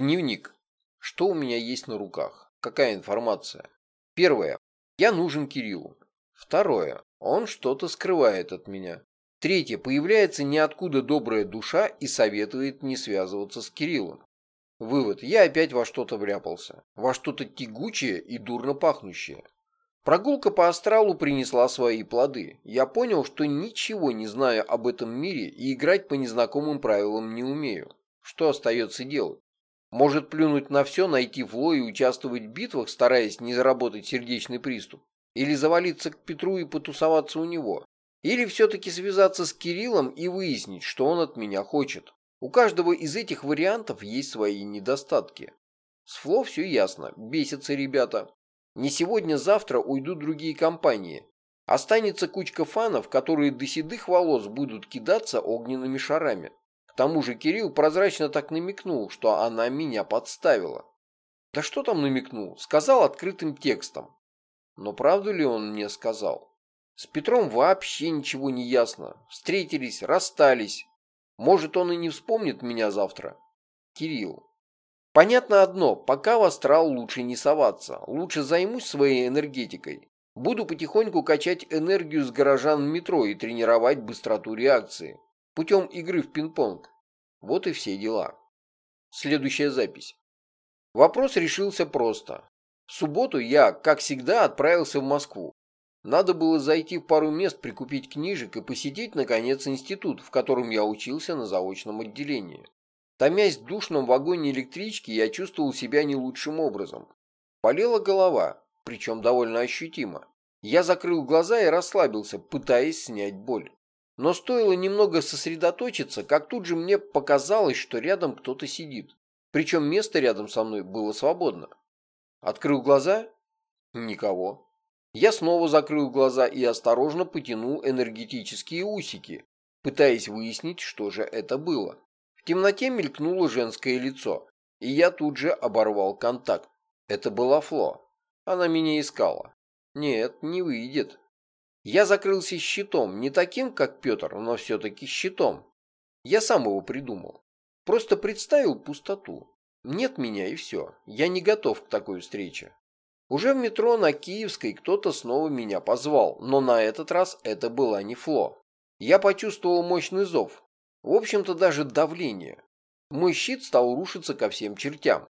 Дневник. Что у меня есть на руках? Какая информация? Первое. Я нужен Кириллу. Второе. Он что-то скрывает от меня. Третье. Появляется ниоткуда добрая душа и советует не связываться с Кириллом. Вывод. Я опять во что-то вляпался. Во что-то тягучее и дурно пахнущее. Прогулка по астралу принесла свои плоды. Я понял, что ничего не знаю об этом мире и играть по незнакомым правилам не умею. Что остается делать? Может плюнуть на все, найти Фло и участвовать в битвах, стараясь не заработать сердечный приступ? Или завалиться к Петру и потусоваться у него? Или все-таки связаться с Кириллом и выяснить, что он от меня хочет? У каждого из этих вариантов есть свои недостатки. С Фло все ясно, бесятся ребята. Не сегодня-завтра уйдут другие компании. Останется кучка фанов, которые до седых волос будут кидаться огненными шарами тому же Кирилл прозрачно так намекнул, что она меня подставила. Да что там намекнул? Сказал открытым текстом. Но правду ли он мне сказал? С Петром вообще ничего не ясно. Встретились, расстались. Может, он и не вспомнит меня завтра. Кирилл. Понятно одно, пока в астрал лучше не соваться. Лучше займусь своей энергетикой. Буду потихоньку качать энергию с горожан метро и тренировать быстроту реакции путем игры в пинг-понг. Вот и все дела. Следующая запись. Вопрос решился просто. В субботу я, как всегда, отправился в Москву. Надо было зайти в пару мест, прикупить книжек и посетить, наконец, институт, в котором я учился на заочном отделении. Томясь в душном вагоне электрички, я чувствовал себя не лучшим образом. Болела голова, причем довольно ощутимо. Я закрыл глаза и расслабился, пытаясь снять боль. Но стоило немного сосредоточиться, как тут же мне показалось, что рядом кто-то сидит. Причем место рядом со мной было свободно. Открыл глаза? Никого. Я снова закрыл глаза и осторожно потянул энергетические усики, пытаясь выяснить, что же это было. В темноте мелькнуло женское лицо, и я тут же оборвал контакт. Это была Фло. Она меня искала. Нет, не выйдет. Я закрылся щитом, не таким, как Петр, но все-таки щитом. Я сам его придумал. Просто представил пустоту. Нет меня и все. Я не готов к такой встрече. Уже в метро на Киевской кто-то снова меня позвал, но на этот раз это была не Фло. Я почувствовал мощный зов. В общем-то даже давление. Мой щит стал рушиться ко всем чертям.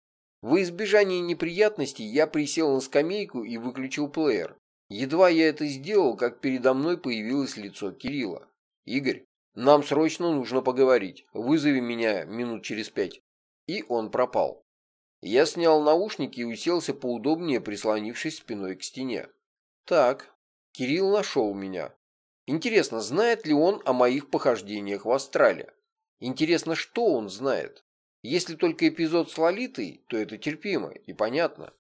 Во избежание неприятностей я присел на скамейку и выключил плеер. Едва я это сделал, как передо мной появилось лицо Кирилла. «Игорь, нам срочно нужно поговорить. Вызови меня минут через пять». И он пропал. Я снял наушники и уселся поудобнее, прислонившись спиной к стене. Так, Кирилл нашел меня. Интересно, знает ли он о моих похождениях в Астрале? Интересно, что он знает? Если только эпизод с Лолитой, то это терпимо и понятно.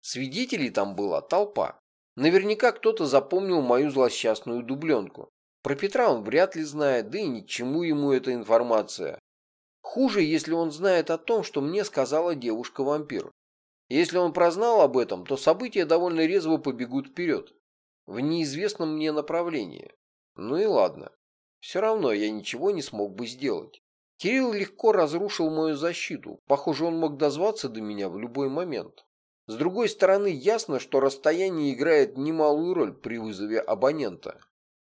Свидетелей там была толпа. Наверняка кто-то запомнил мою злосчастную дубленку. Про Петра он вряд ли знает, да и ни к чему ему эта информация. Хуже, если он знает о том, что мне сказала девушка-вампир. Если он прознал об этом, то события довольно резво побегут вперед. В неизвестном мне направлении. Ну и ладно. Все равно я ничего не смог бы сделать. Кирилл легко разрушил мою защиту. Похоже, он мог дозваться до меня в любой момент. С другой стороны, ясно, что расстояние играет немалую роль при вызове абонента.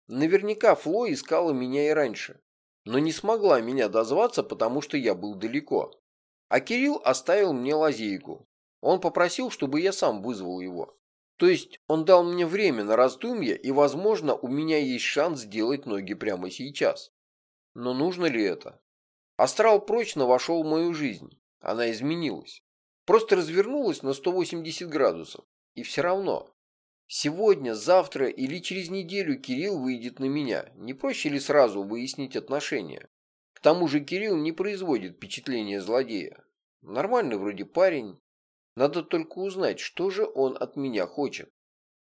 Наверняка Фло искала меня и раньше, но не смогла меня дозваться, потому что я был далеко. А Кирилл оставил мне лазейку. Он попросил, чтобы я сам вызвал его. То есть он дал мне время на раздумье, и, возможно, у меня есть шанс сделать ноги прямо сейчас. Но нужно ли это? Астрал прочно вошел в мою жизнь. Она изменилась. Просто развернулась на 180 градусов. И все равно. Сегодня, завтра или через неделю Кирилл выйдет на меня. Не проще ли сразу выяснить отношения? К тому же Кирилл не производит впечатления злодея. Нормальный вроде парень. Надо только узнать, что же он от меня хочет.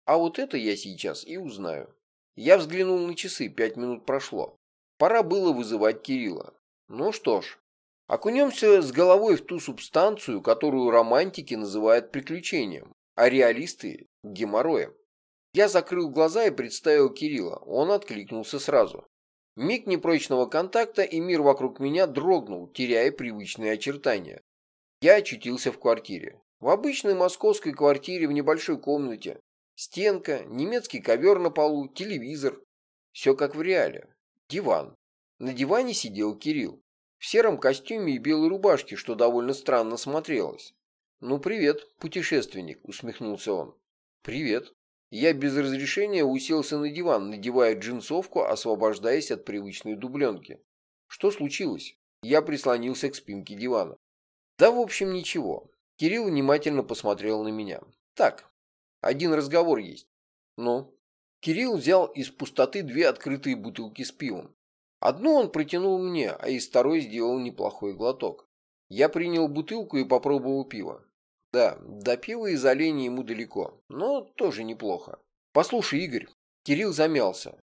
А вот это я сейчас и узнаю. Я взглянул на часы, пять минут прошло. Пора было вызывать Кирилла. Ну что ж, Окунемся с головой в ту субстанцию, которую романтики называют приключением, а реалисты – геморроем. Я закрыл глаза и представил Кирилла. Он откликнулся сразу. Миг непрочного контакта, и мир вокруг меня дрогнул, теряя привычные очертания. Я очутился в квартире. В обычной московской квартире в небольшой комнате. Стенка, немецкий ковер на полу, телевизор. Все как в реале. Диван. На диване сидел Кирилл. В сером костюме и белой рубашке, что довольно странно смотрелось. «Ну, привет, путешественник», — усмехнулся он. «Привет». Я без разрешения уселся на диван, надевая джинсовку, освобождаясь от привычной дубленки. Что случилось? Я прислонился к спинке дивана. Да, в общем, ничего. Кирилл внимательно посмотрел на меня. Так, один разговор есть. Ну? Кирилл взял из пустоты две открытые бутылки с пивом. Одну он протянул мне, а из второй сделал неплохой глоток. Я принял бутылку и попробовал пиво. Да, до пива из оленя ему далеко, но тоже неплохо. Послушай, Игорь, Кирилл замялся.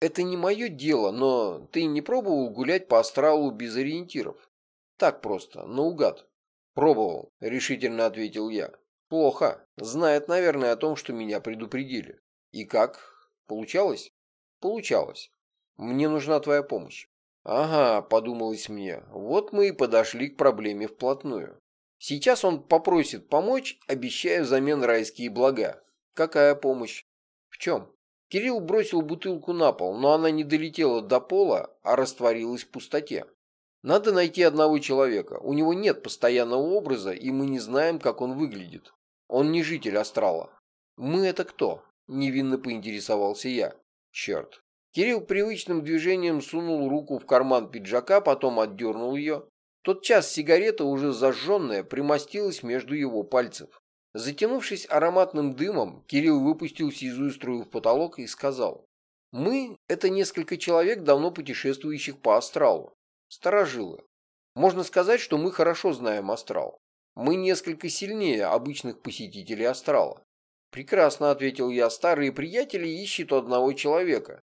Это не мое дело, но ты не пробовал гулять по астралу без ориентиров? Так просто, наугад. Пробовал, решительно ответил я. Плохо. Знает, наверное, о том, что меня предупредили. И как? Получалось? Получалось. Мне нужна твоя помощь. Ага, подумалось мне. Вот мы и подошли к проблеме вплотную. Сейчас он попросит помочь, обещая взамен райские блага. Какая помощь? В чем? Кирилл бросил бутылку на пол, но она не долетела до пола, а растворилась в пустоте. Надо найти одного человека. У него нет постоянного образа, и мы не знаем, как он выглядит. Он не житель астрала. Мы это кто? Невинно поинтересовался я. Черт. Кирилл привычным движением сунул руку в карман пиджака, потом отдернул ее, тот час сигарета, уже зажженная, примостилась между его пальцев. Затянувшись ароматным дымом, Кирилл выпустил сизую струю в потолок и сказал. «Мы — это несколько человек, давно путешествующих по астралу. Старожилы. Можно сказать, что мы хорошо знаем астрал. Мы несколько сильнее обычных посетителей астрала. «Прекрасно», — ответил я, — «старые приятели ищут одного человека.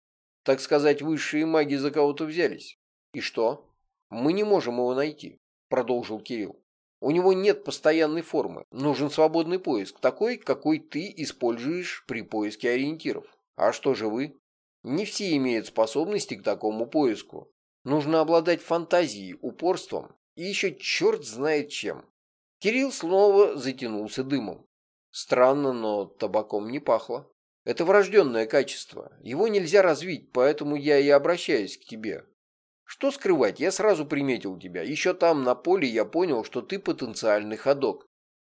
Так сказать, высшие маги за кого-то взялись. И что? «Мы не можем его найти», — продолжил Кирилл. «У него нет постоянной формы. Нужен свободный поиск, такой, какой ты используешь при поиске ориентиров. А что же вы? Не все имеют способности к такому поиску. Нужно обладать фантазией, упорством и еще черт знает чем». Кирилл снова затянулся дымом. Странно, но табаком не пахло. Это врожденное качество. Его нельзя развить, поэтому я и обращаюсь к тебе. Что скрывать, я сразу приметил тебя. Еще там, на поле, я понял, что ты потенциальный ходок.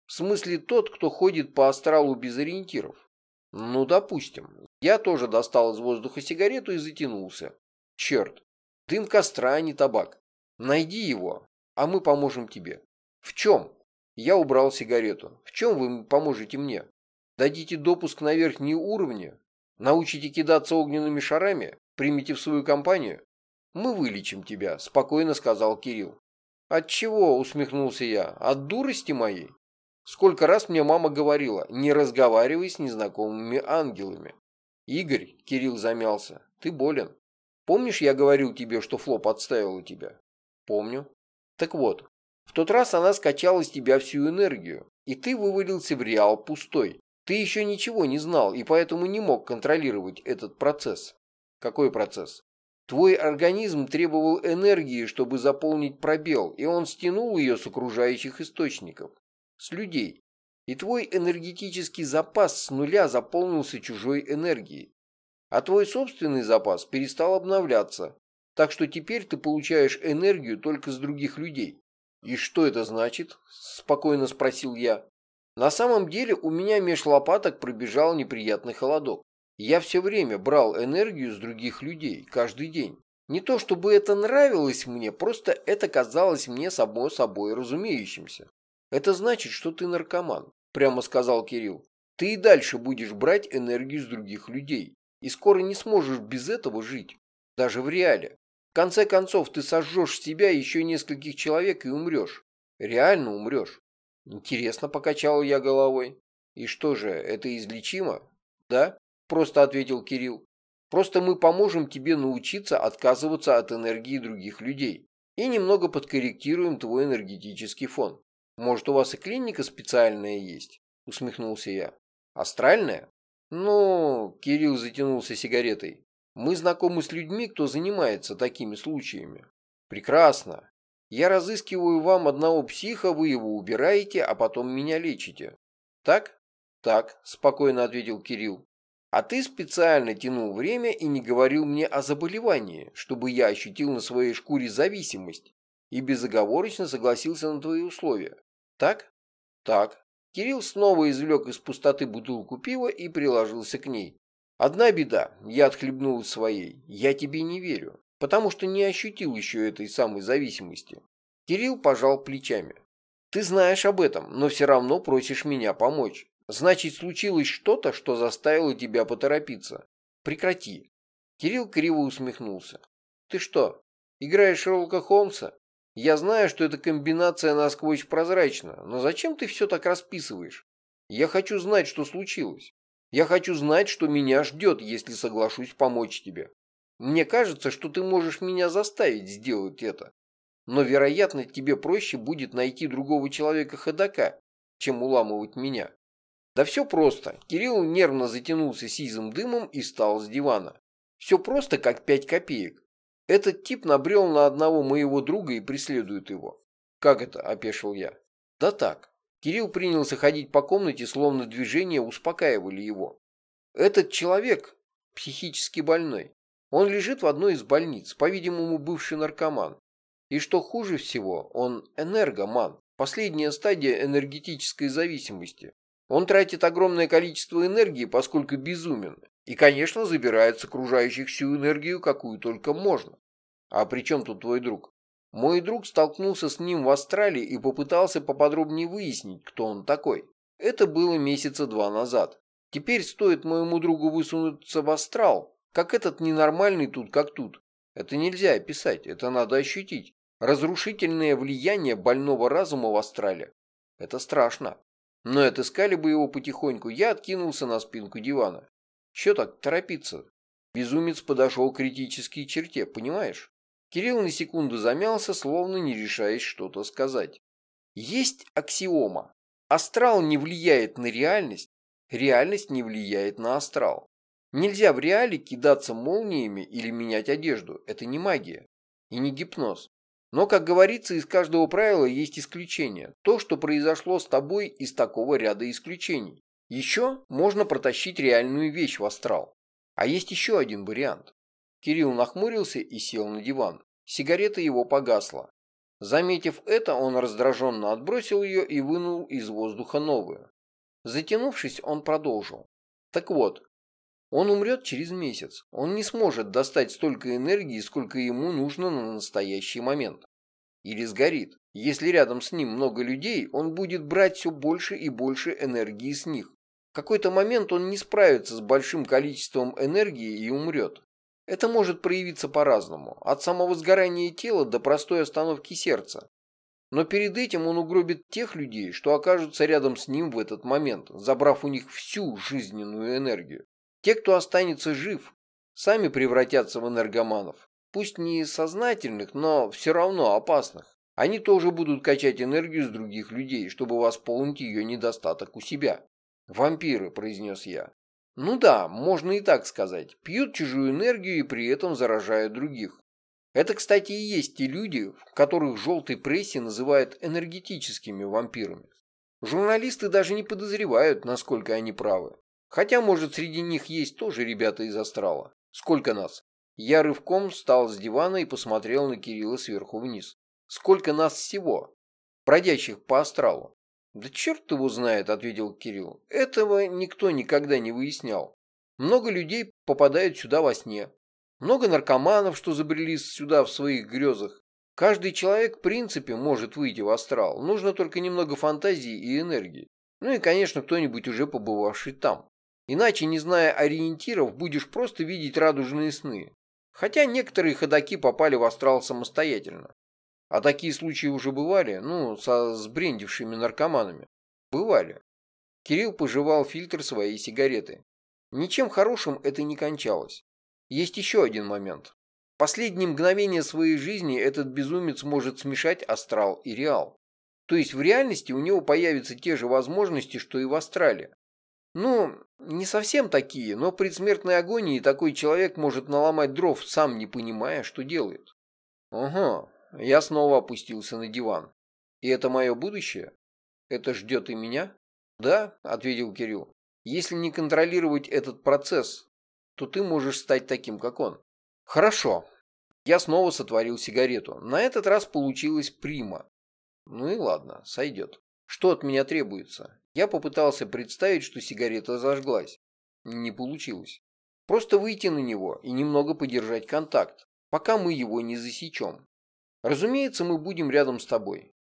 В смысле тот, кто ходит по астралу без ориентиров. Ну, допустим. Я тоже достал из воздуха сигарету и затянулся. Черт, дым костра, а не табак. Найди его, а мы поможем тебе. В чем? Я убрал сигарету. В чем вы поможете мне? Дадите допуск на верхние уровни? Научите кидаться огненными шарами? Примите в свою компанию? «Мы вылечим тебя», — спокойно сказал Кирилл. «От чего?» — усмехнулся я. «От дурости моей?» Сколько раз мне мама говорила, не разговаривай с незнакомыми ангелами. Игорь, Кирилл замялся, ты болен. Помнишь, я говорил тебе, что Фло подставила тебя? Помню. Так вот, в тот раз она скачала с тебя всю энергию, и ты вывалился в реал пустой. Ты еще ничего не знал, и поэтому не мог контролировать этот процесс. Какой процесс? Твой организм требовал энергии, чтобы заполнить пробел, и он стянул ее с окружающих источников, с людей. И твой энергетический запас с нуля заполнился чужой энергией. А твой собственный запас перестал обновляться, так что теперь ты получаешь энергию только с других людей. «И что это значит?» – спокойно спросил я. На самом деле у меня меж лопаток пробежал неприятный холодок. Я все время брал энергию с других людей, каждый день. Не то чтобы это нравилось мне, просто это казалось мне само собой разумеющимся. Это значит, что ты наркоман, прямо сказал Кирилл. Ты и дальше будешь брать энергию с других людей. И скоро не сможешь без этого жить. Даже в реале. В конце концов, ты сожжешь себя еще нескольких человек и умрешь. Реально умрешь. Интересно, покачал я головой. И что же, это излечимо? Да? просто ответил Кирилл. Просто мы поможем тебе научиться отказываться от энергии других людей и немного подкорректируем твой энергетический фон. Может, у вас и клиника специальная есть? Усмехнулся я. Астральная? Ну, Кирилл затянулся сигаретой. Мы знакомы с людьми, кто занимается такими случаями. Прекрасно. Я разыскиваю вам одного психа, вы его убираете, а потом меня лечите. Так? Так, спокойно ответил Кирилл. А ты специально тянул время и не говорил мне о заболевании, чтобы я ощутил на своей шкуре зависимость и безоговорочно согласился на твои условия. Так? Так. Кирилл снова извлек из пустоты бутылку пива и приложился к ней. Одна беда, я отхлебнул своей, я тебе не верю, потому что не ощутил еще этой самой зависимости. Кирилл пожал плечами. Ты знаешь об этом, но все равно просишь меня помочь. Значит, случилось что-то, что заставило тебя поторопиться. Прекрати. Кирилл криво усмехнулся. Ты что, играешь Шерлока Холмса? Я знаю, что эта комбинация насквозь прозрачна, но зачем ты все так расписываешь? Я хочу знать, что случилось. Я хочу знать, что меня ждет, если соглашусь помочь тебе. Мне кажется, что ты можешь меня заставить сделать это. Но, вероятно, тебе проще будет найти другого человека ходока, чем уламывать меня. Да все просто. Кирилл нервно затянулся сизым дымом и встал с дивана. Все просто, как пять копеек. Этот тип набрел на одного моего друга и преследует его. Как это, опешил я? Да так. Кирилл принялся ходить по комнате, словно движения успокаивали его. Этот человек психически больной. Он лежит в одной из больниц, по-видимому, бывший наркоман. И что хуже всего, он энергоман, последняя стадия энергетической зависимости. Он тратит огромное количество энергии, поскольку безумен, и, конечно, забирает с окружающих всю энергию, какую только можно. А при чем тут твой друг? Мой друг столкнулся с ним в Австралии и попытался поподробнее выяснить, кто он такой. Это было месяца два назад. Теперь стоит моему другу высунуться в астрал, как этот ненормальный тут как тут. Это нельзя описать, это надо ощутить. Разрушительное влияние больного разума в астрале. Это страшно. Но отыскали бы его потихоньку, я откинулся на спинку дивана. Че так торопиться? Безумец подошел к критической черте, понимаешь? Кирилл на секунду замялся, словно не решаясь что-то сказать. Есть аксиома. Астрал не влияет на реальность, реальность не влияет на астрал. Нельзя в реале кидаться молниями или менять одежду. Это не магия. И не гипноз. Но, как говорится, из каждого правила есть исключение. То, что произошло с тобой из такого ряда исключений. Еще можно протащить реальную вещь в астрал. А есть еще один вариант. Кирилл нахмурился и сел на диван. Сигарета его погасла. Заметив это, он раздраженно отбросил ее и вынул из воздуха новую. Затянувшись, он продолжил. Так вот, он умрет через месяц. Он не сможет достать столько энергии, сколько ему нужно на настоящий момент. Или сгорит. Если рядом с ним много людей, он будет брать все больше и больше энергии с них. В какой-то момент он не справится с большим количеством энергии и умрет. Это может проявиться по-разному, от самого сгорания тела до простой остановки сердца. Но перед этим он угробит тех людей, что окажутся рядом с ним в этот момент, забрав у них всю жизненную энергию. Те, кто останется жив, сами превратятся в энергоманов. Пусть не сознательных, но все равно опасных. Они тоже будут качать энергию с других людей, чтобы восполнить ее недостаток у себя. «Вампиры», — произнес я. «Ну да, можно и так сказать. Пьют чужую энергию и при этом заражают других. Это, кстати, и есть те люди, которых в желтой прессе называют энергетическими вампирами. Журналисты даже не подозревают, насколько они правы. Хотя, может, среди них есть тоже ребята из астрала. Сколько нас? Я рывком встал с дивана и посмотрел на Кирилла сверху вниз. Сколько нас всего? Бродящих по астралу. Да черт его знает, ответил Кирилл. Этого никто никогда не выяснял. Много людей попадают сюда во сне. Много наркоманов, что забрели сюда в своих грезах. Каждый человек в принципе может выйти в астрал. Нужно только немного фантазии и энергии. Ну и, конечно, кто-нибудь уже побывавший там. Иначе, не зная ориентиров, будешь просто видеть радужные сны. Хотя некоторые ходаки попали в астрал самостоятельно. А такие случаи уже бывали, ну, со сбрендившими наркоманами. Бывали. Кирилл пожевал фильтр своей сигареты. Ничем хорошим это не кончалось. Есть еще один момент. Последние мгновения своей жизни этот безумец может смешать астрал и реал. То есть в реальности у него появятся те же возможности, что и в астрале. Ну, не совсем такие, но при смертной агонии такой человек может наломать дров, сам не понимая, что делает. Ага, Я снова опустился на диван. И это мое будущее? Это ждет и меня? Да, ответил Кирилл. Если не контролировать этот процесс, то ты можешь стать таким, как он. Хорошо. Я снова сотворил сигарету. На этот раз получилось прима. Ну и ладно, сойдет. Что от меня требуется? Я попытался представить, что сигарета зажглась. Не получилось. Просто выйти на него и немного подержать контакт, пока мы его не засечем. Разумеется, мы будем рядом с тобой.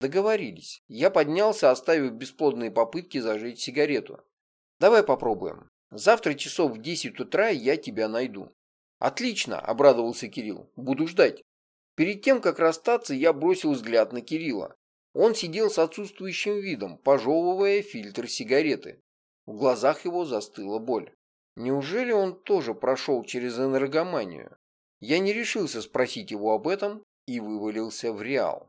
Договорились. Я поднялся, оставив бесплодные попытки зажечь сигарету. Давай попробуем. Завтра часов в 10 утра я тебя найду. Отлично, обрадовался Кирилл. Буду ждать. Перед тем, как расстаться, я бросил взгляд на Кирилла. Он сидел с отсутствующим видом, пожевывая фильтр сигареты. В глазах его застыла боль. Неужели он тоже прошел через энергоманию? Я не решился спросить его об этом и вывалился в реал.